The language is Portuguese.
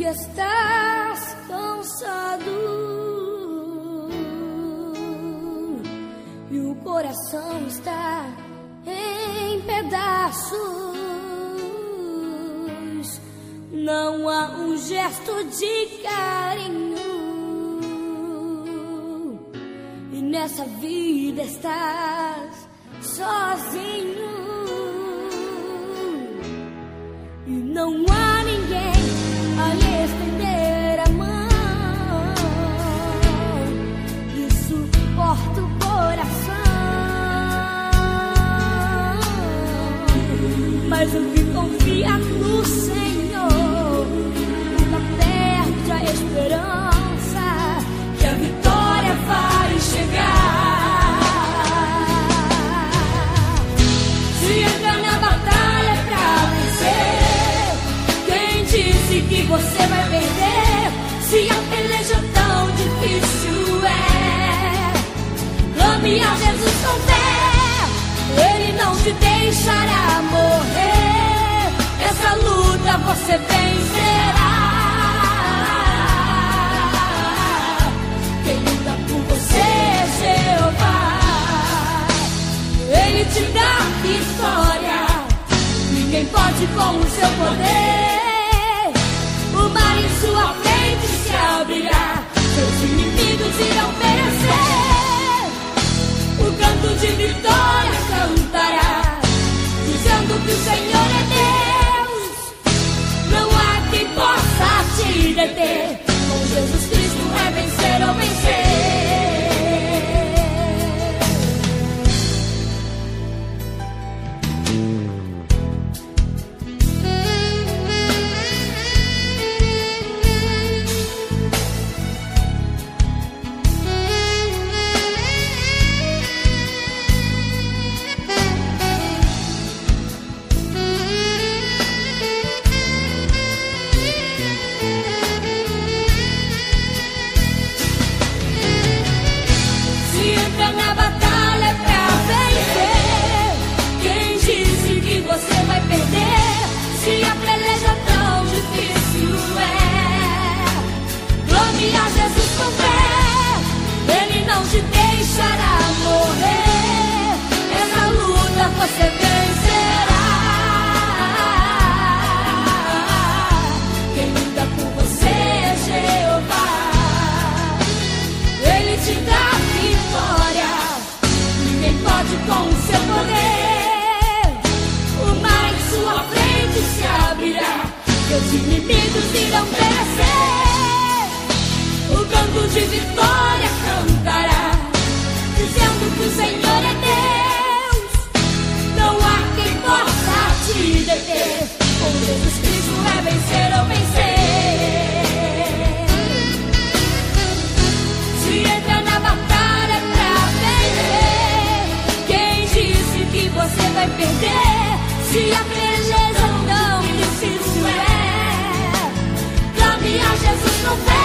e estás cansado. E o coração está em pedaços. Não há um gesto de carinho. E nessa vida estás sozinho. E não há Mas o que confia no Senhor nunca perde a esperança que a vitória vai chegar. Se entra na batalha pra vencer, quem disse que você vai perder? Se a peleja tão difícil é, clame a Jesus com fé, não te deixará morrer. Essa luta você vencerá. Quem luta por você é Jeová. Ele te dá vitória. Ninguém pode com o seu poder. O mar em sua frente Seus inimigos irão perecer. O canto de vitória clame